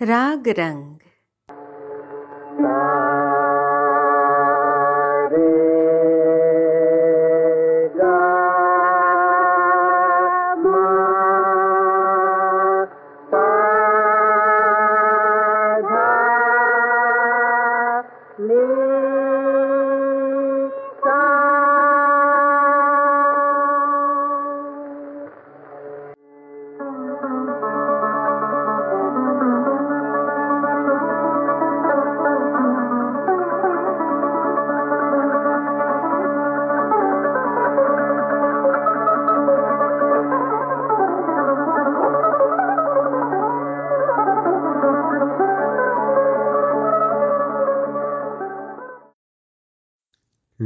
राग रंग।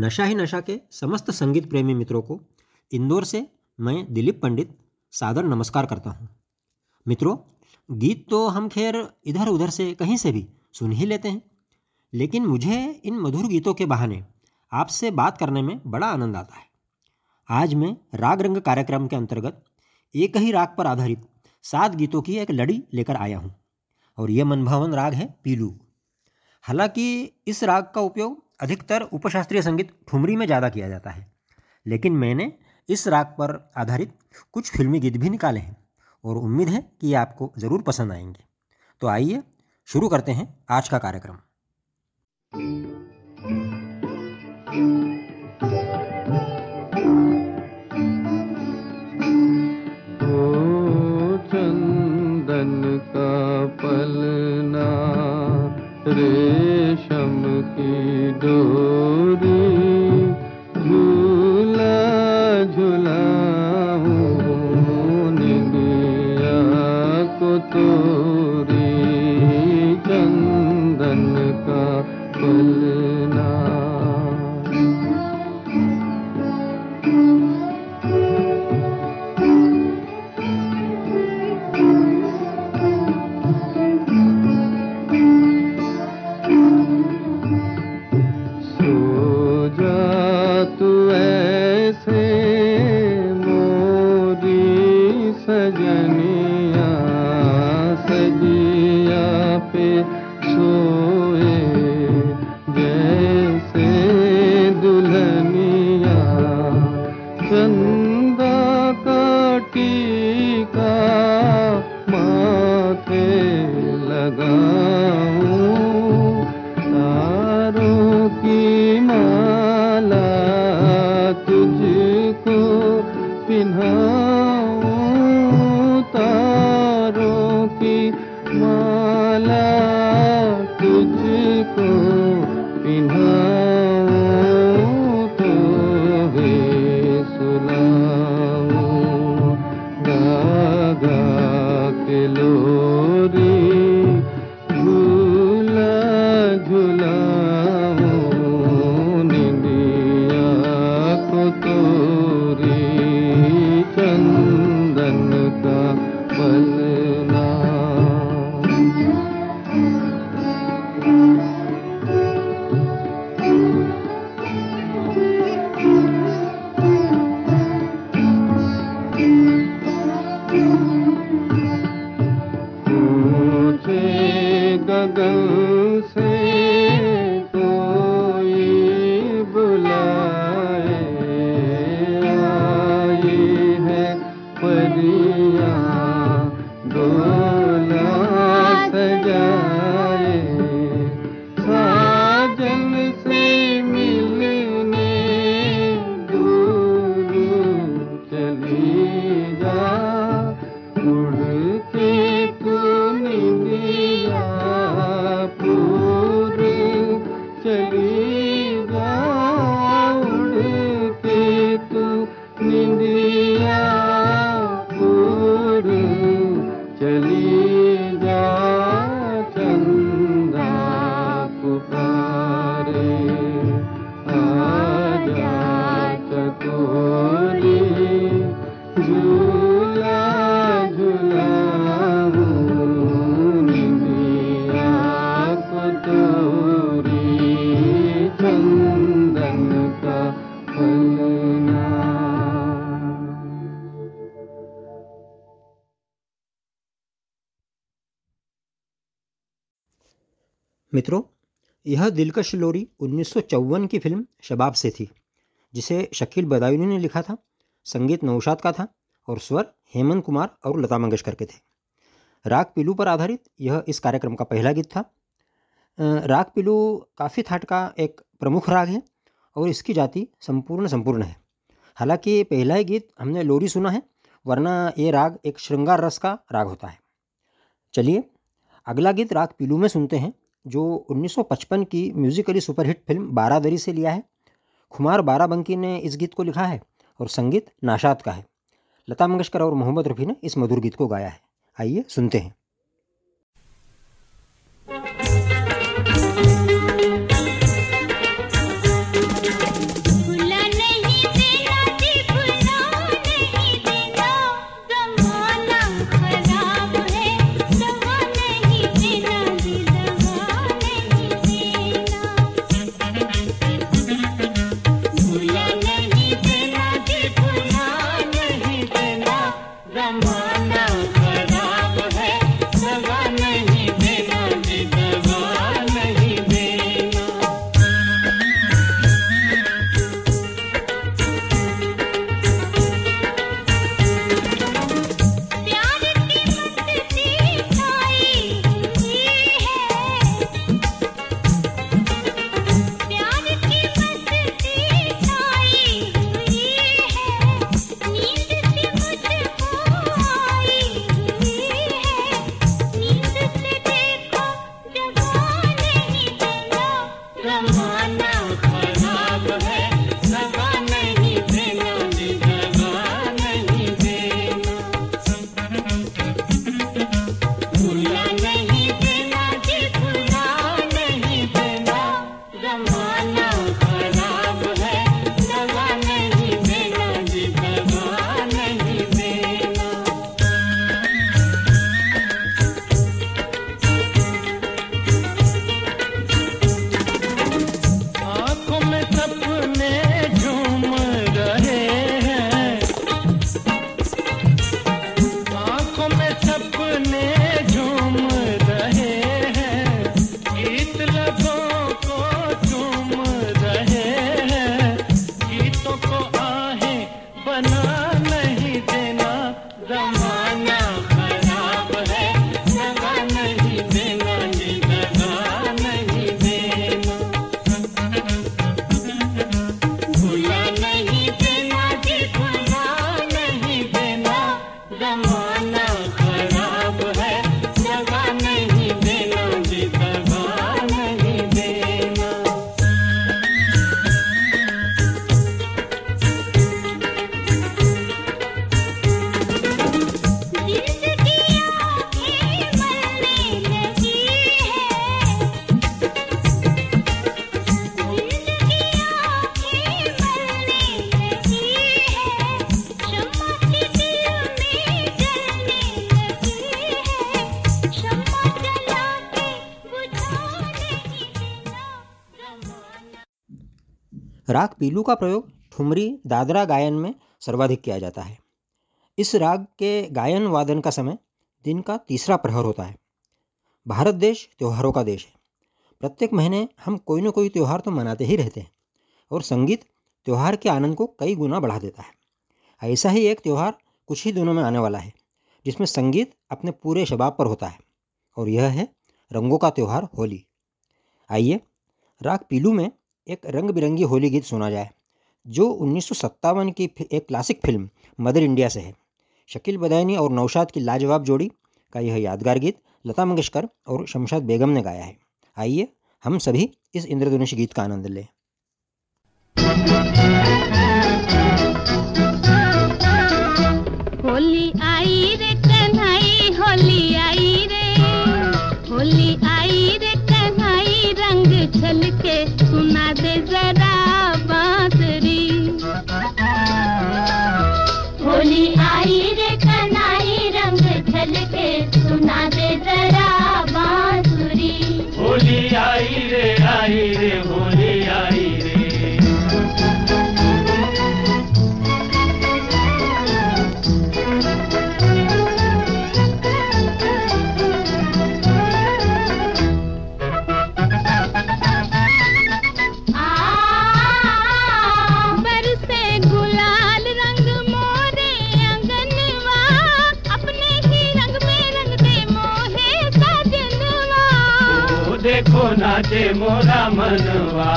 नशा ही नशा के समस्त संगीत प्रेमी मित्रों को इंदौर से मैं दिलीप पंडित सादर नमस्कार करता हूँ। मित्रों, गीत तो हम खैर इधर उधर से कहीं से भी सुन ही लेते हैं, लेकिन मुझे इन मधुर गीतों के बहाने आपसे बात करने में बड़ा आनंद आता है। आज मैं राग रंग कार्यक्रम के अंतर्गत एक ही राग पर आधारित सात गीतों की एक लड़ी लेकर आया हूँ, और यह मनभावन राग है पीलू। हालाँकि इस राग का उपयोग अधिकतर उपशास्त्रीय संगीत ठुमरी में ज़्यादा किया जाता है। लेकिन मैंने इस राग पर आधारित कुछ फिल्मी गीत भी निकाले हैं और उम्मीद है कि ये आपको ज़रूर पसंद आएँगे। तो आइए शुरू करते हैं आज का कार्यक्रम। चंदन का पलना रेशम की यह दिलकश लोरी उन्नीस सौ चौवन की फ़िल्म शबाब से थी, जिसे शकील बदायूनी ने लिखा था, संगीत नौशाद का था और स्वर हेमंत कुमार और लता मंगेशकर के थे। राग पिलू पर आधारित यह इस कार्यक्रम का पहला गीत था। राग पिलू काफ़ी थाट का एक प्रमुख राग है और इसकी जाति संपूर्ण संपूर्ण है। हालाँकि पहला ही गीत हमने लोरी सुना है, वरना ये राग एक श्रृंगार रस का राग होता है। चलिए, अगला गीत राग पिलू में सुनते हैं। जो 1955 की म्यूजिकली सुपरहिट फ़िल्म बारादरी से लिया है। खुमार बाराबंकी ने इस गीत को लिखा है और संगीत नाशाद का है। लता मंगेशकर और मोहम्मद रफ़ी ने इस मधुर गीत को गाया है। आइए सुनते हैं। राग पीलू का प्रयोग ठुमरी दादरा गायन में सर्वाधिक किया जाता है। इस राग के गायन वादन का समय दिन का तीसरा प्रहर होता है। भारत देश त्योहारों का देश है। प्रत्येक महीने हम कोई ना कोई त्यौहार तो मनाते ही रहते हैं और संगीत त्यौहार के आनंद को कई गुना बढ़ा देता है। ऐसा ही एक त्यौहार कुछ ही दिनों में आने वाला है, जिसमें संगीत अपने पूरे शबाब पर होता है और यह है रंगों का त्यौहार होली। आइए राग पीलू में एक रंग बिरंगी होली गीत सुना जाए, जो उन्नीस सौ सत्तावन की एक क्लासिक फ़िल्म मदर इंडिया से है। शकील बदायनी और नौशाद की लाजवाब जोड़ी का यह यादगार गीत लता मंगेशकर और शमशाद बेगम ने गाया है। आइए हम सभी इस इंद्रधनुष गीत का आनंद लें। होली रंग के सुना दे जरा बांसुरी। होली आई रे कनाई रंग छलके सुना दे जरा बांसुरी। होली आई रे आई रे होली। नाचे मोरा मनवा।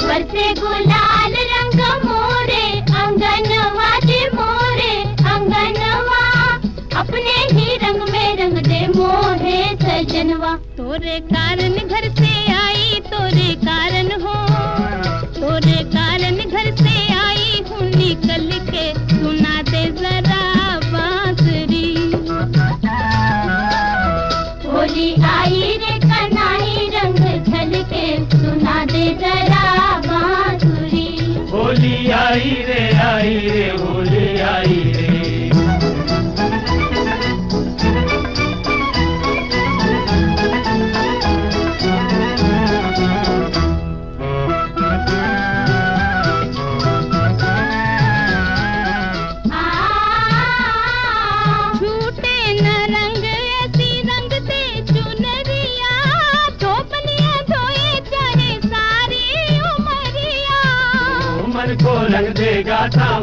बरसे गुलाल रंग मोरे, अंगनवा जे मोरे, अंगनवा। अपने ही रंग में रंग दे मोरे सजनवा। तोरे कारण घर से आई, तोरे कारण हो। तोरे कारण घर से आई हूँ निकल के सुना दे जरा। जरा बांसुरी होली आई रे आई रे होली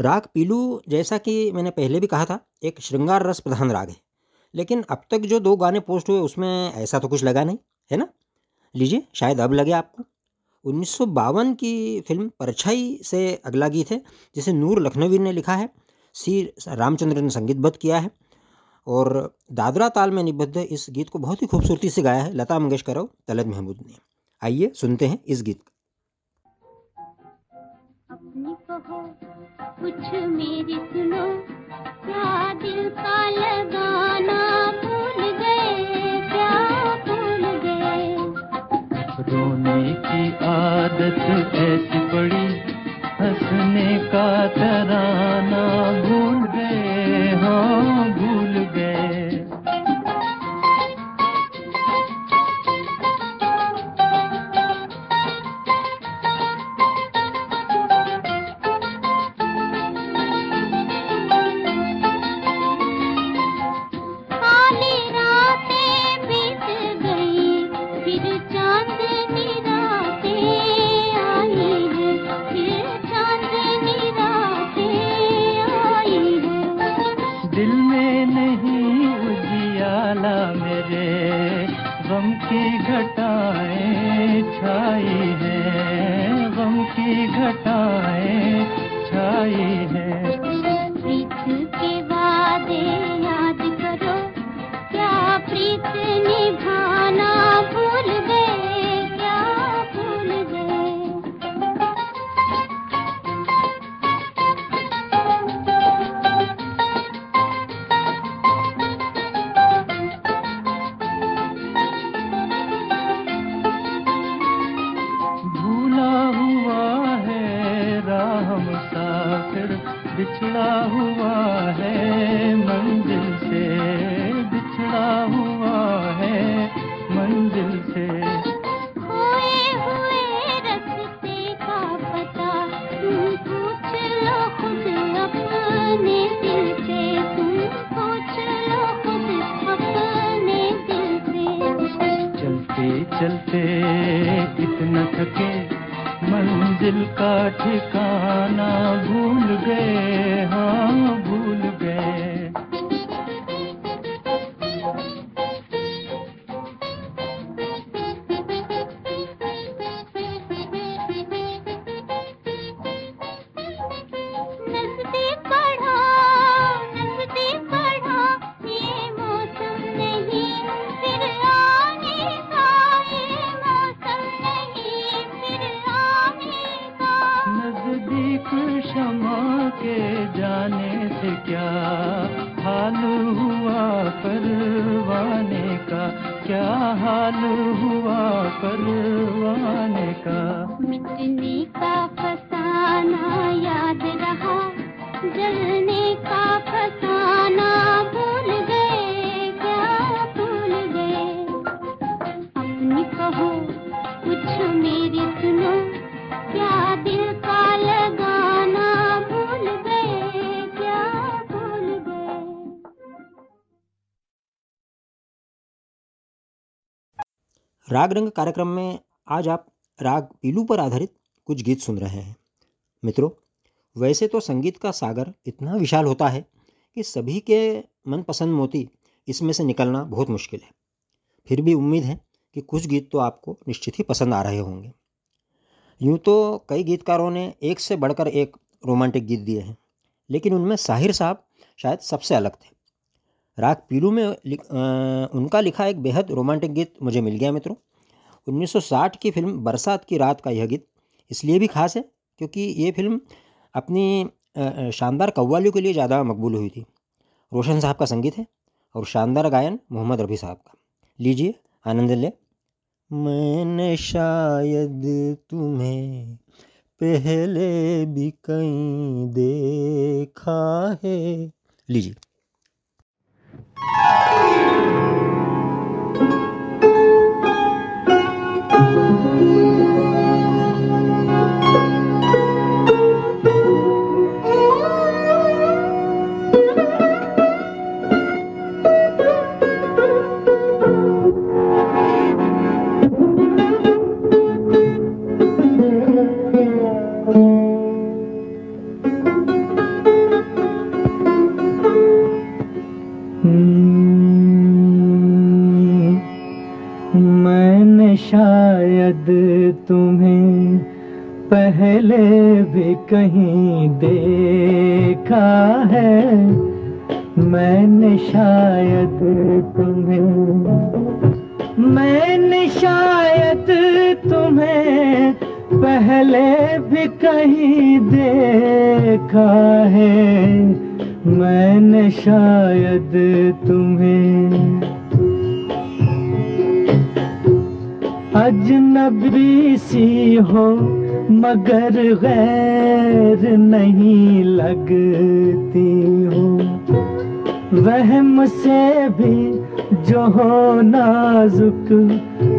राग पीलू जैसा कि मैंने पहले भी कहा था, एक श्रृंगार रस प्रधान राग है। लेकिन अब तक जो दो गाने पोस्ट हुए, उसमें ऐसा तो कुछ लगा नहीं, है ना? लीजिए, शायद अब लगे आपको। उन्नीस सौ बावन की फ़िल्म परछाई से अगला गीत है, जिसे नूर लखनवी ने लिखा है। सी रामचंद्र ने संगीतबद्ध किया है। और दादरा ताल में निबद्ध इस गीत को बहुत ही खूबसूरती से गाया है लता मंगेशकर और तलत महमूद ने। आइए सुनते हैं इस गीत को। अपनी कहो कुछ मेरी सुनो। क्या दिल का लगाना भूल गए? क्या भूल गए? रोने की आदत ऐसी पड़ी हंसने का तराना भूल गए। हाँ मुसाफिर बिछड़ा हुआ है मंजिल से बिछड़ा हुआ है मंजिल से। खोए हुए रास्ते का पता पूछ लो खुद अपने दिल से। तुम पूछ लो खुद अपने दिल से। चलते चलते इतना थके मंजिल का ठिकाना के जाने से क्या हाल हुआ परवाने का? क्या हाल हुआ परवाने का? मिटने का फसाना याद रहा, जलने राग रंग कार्यक्रम में आज आप राग पीलू पर आधारित कुछ गीत सुन रहे हैं। मित्रों, वैसे तो संगीत का सागर इतना विशाल होता है कि सभी के मनपसंद मोती इसमें से निकलना बहुत मुश्किल है। फिर भी उम्मीद है कि कुछ गीत तो आपको निश्चित ही पसंद आ रहे होंगे। यूँ तो कई गीतकारों ने एक से बढ़कर एक रोमांटिक गीत दिए हैं, लेकिन उनमें साहिर साहब शायद सबसे अलग थे। राग पीलू में उनका लिखा एक बेहद रोमांटिक गीत मुझे मिल गया मित्रों। 1960 की फ़िल्म बरसात की रात का यह गीत इसलिए भी खास है क्योंकि ये फ़िल्म अपनी शानदार कव्वालियों के लिए ज़्यादा मकबूल हुई थी। रोशन साहब का संगीत है और शानदार गायन मोहम्मद रफ़ी साहब का। लीजिए आनंद ले। मैंने शायद तुम्हें पहले भी कहीं देखा है। लीजिए। मैंने कहीं देखा है, मैंने शायद तुम्हें, मैंने शायद तुम्हें पहले भी कहीं देखा है, मैंने शायद तुम्हें अजनबी सी हो मगर गैर नहीं लगती हूँ। वहम से भी जो हो नाजुक,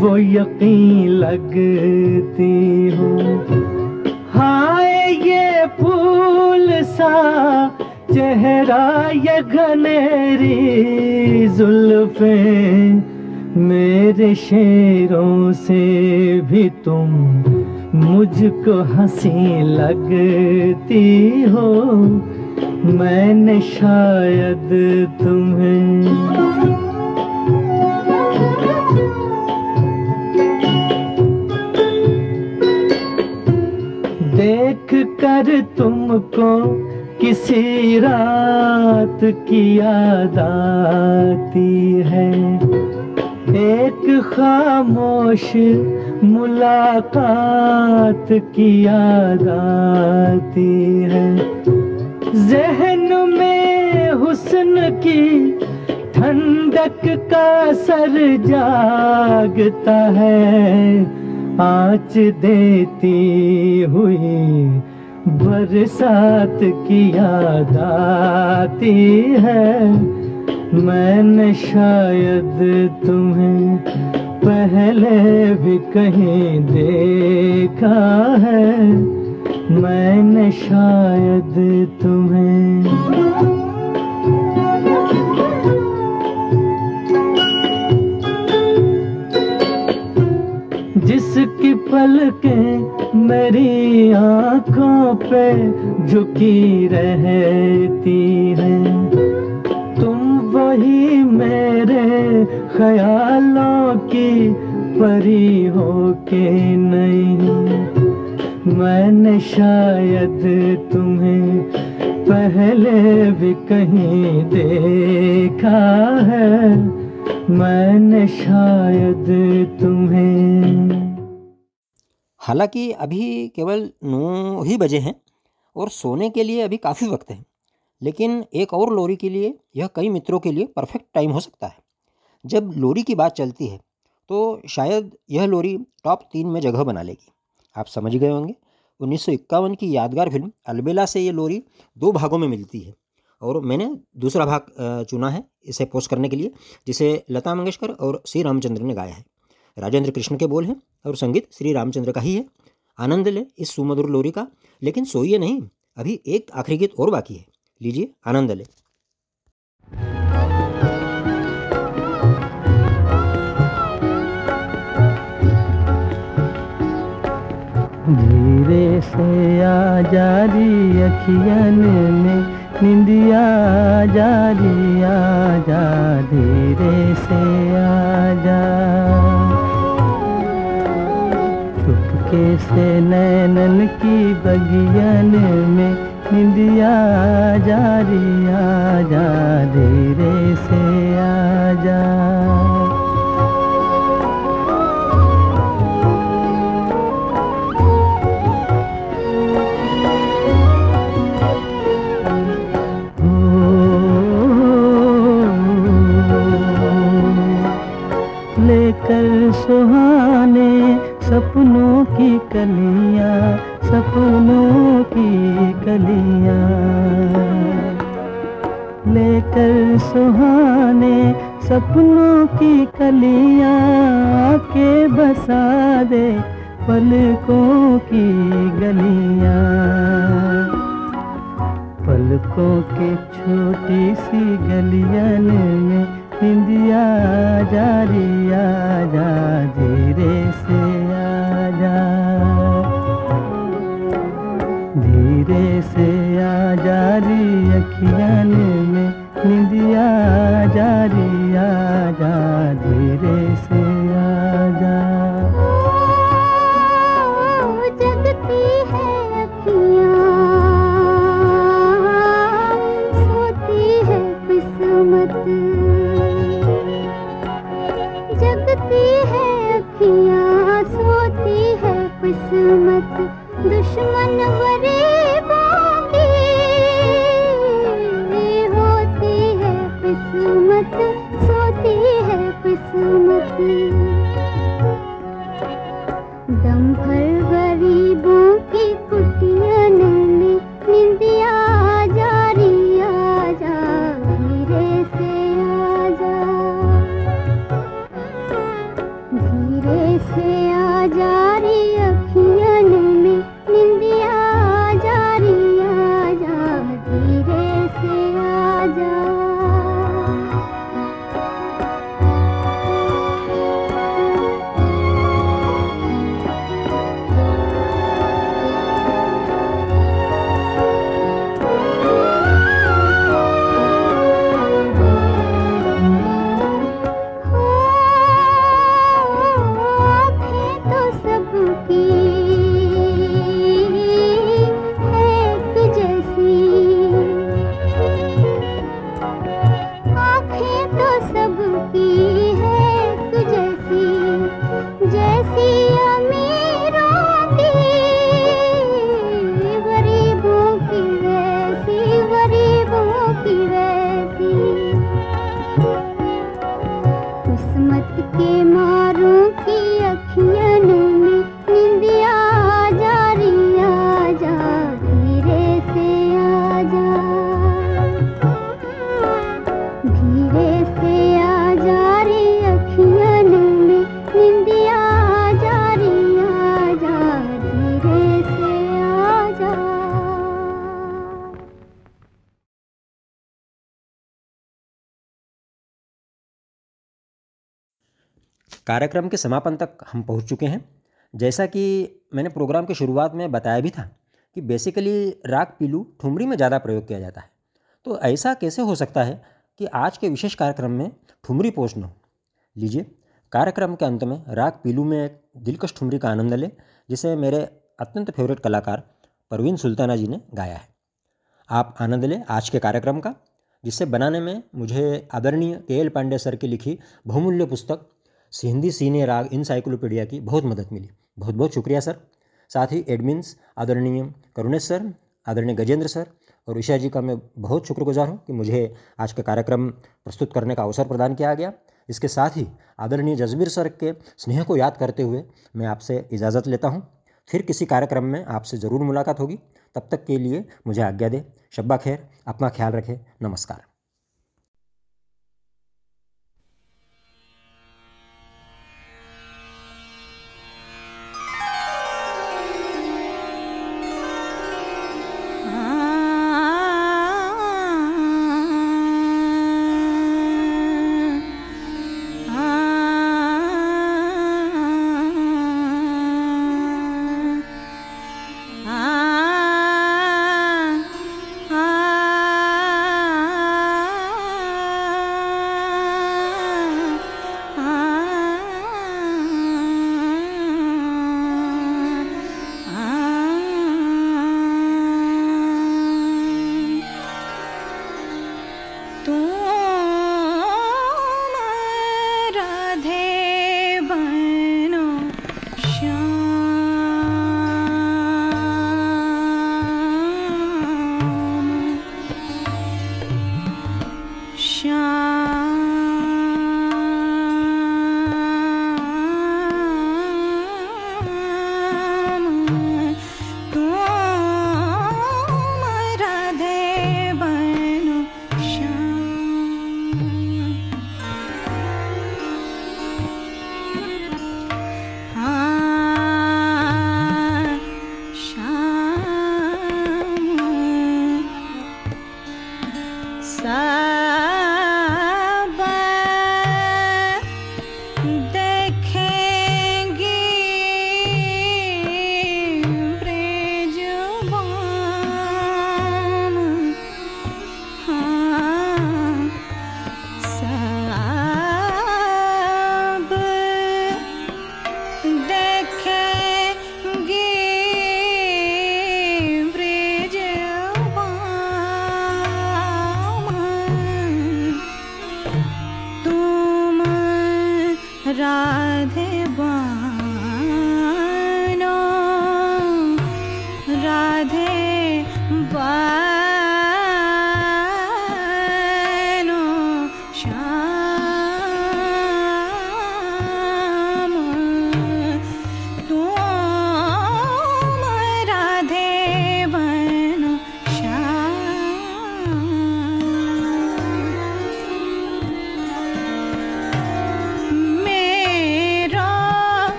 वो यकीन लगती हूँ। हाय ये फूल सा चेहरा, ये घनेरी जुल्फें मेरे शेरों से भी तुम मुझको हँसी लगती हो, मैंने शायद तुम्हें देख कर तुमको किसी रात की याद आती है। एक खामोश मुलाकात की याद आती है। जहन में हुस्न की ठंडक का सर जागता है। आँच देती हुई बरसात की याद आती है। मैंने शायद तुम्हें पहले भी कहीं देखा है। मैंने शायद तुम्हें जिसकी पलकें मेरी आँखों पे झुकी रहती हैं। वही मेरे ख्यालों की परी हो के नहीं। मैंने शायद तुम्हें पहले भी कहीं देखा है। मैंने शायद तुम्हें हालाँकि अभी केवल नौ ही बजे हैं और सोने के लिए अभी काफ़ी वक्त है। लेकिन एक और लोरी के लिए, यह कई मित्रों के लिए परफेक्ट टाइम हो सकता है। जब लोरी की बात चलती है तो शायद यह लोरी टॉप तीन में जगह बना लेगी। आप समझ गए होंगे? उन्नीस सौ इक्यावन की यादगार फ़िल्म अलबेला से ये लोरी दो भागों में मिलती है और मैंने दूसरा भाग चुना है इसे पोस्ट करने के लिए, जिसे लता मंगेशकर और श्री रामचंद्र ने गाया है। राजेंद्र कृष्ण के बोल हैं और संगीत श्री रामचंद्र का ही है। आनंद ले इस सुमधुर लोरी का, लेकिन सोइए नहीं, अभी एक आखिरी गीत और बाकी है। लीजिए, आनंद ले। धीरे से आ जारी अखियन में, निंदिया जारी आ जा धीरे से आ जा चुपके से नैनन की बगियन में निंदिया जारी आ जा धीरे से आ जा। लेकर सुहाने सपनों की कलियाँ सपनों कलियाँ लेकर सुहाने सपनों की कलिया के बसा दे पलकों की गलिया। पलकों के छोटी सी गलियन में इंदिया जारी आ जा धीरे से। से आ जा रही अखियान में निंदिया आ कार्यक्रम के समापन तक हम पहुँच चुके हैं। जैसा कि मैंने प्रोग्राम की शुरुआत में बताया भी था कि बेसिकली राग पीलू ठुमरी में ज़्यादा प्रयोग किया जाता है। तो ऐसा कैसे हो सकता है कि आज के विशेष कार्यक्रम में ठुमरी पोस्ट न हो? लीजिए, कार्यक्रम के अंत में राग पीलू में एक दिलकश ठुमरी का आनंद ले, जिसे मेरे अत्यंत फेवरेट कलाकार परवीन सुल्ताना जी ने गाया है। आप आनंद लें आज के कार्यक्रम का जिसे बनाने में मुझे आदरणीय के एल पांडे सर की लिखी बहुमूल्य पुस्तक हिंदी सीने राग इनसाइक्लोपीडिया की बहुत मदद मिली। बहुत बहुत शुक्रिया, सर। साथ ही एडमिन्स आदरणीय करुणेश सर, आदरणीय गजेंद्र सर और ईशा जी का मैं बहुत शुक्रगुजार हूँ कि मुझे आज का कार्यक्रम प्रस्तुत करने का अवसर प्रदान किया गया। इसके साथ ही आदरणीय जसबीर सर के स्नेह को याद करते हुए मैं आपसे इजाज़त लेता हूँ। फिर किसी कार्यक्रम में आपसे ज़रूर मुलाकात होगी। तब तक के लिए मुझे आज्ञा दे। शब्बा खैर, अपना ख्याल रखें। नमस्कार।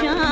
Shine.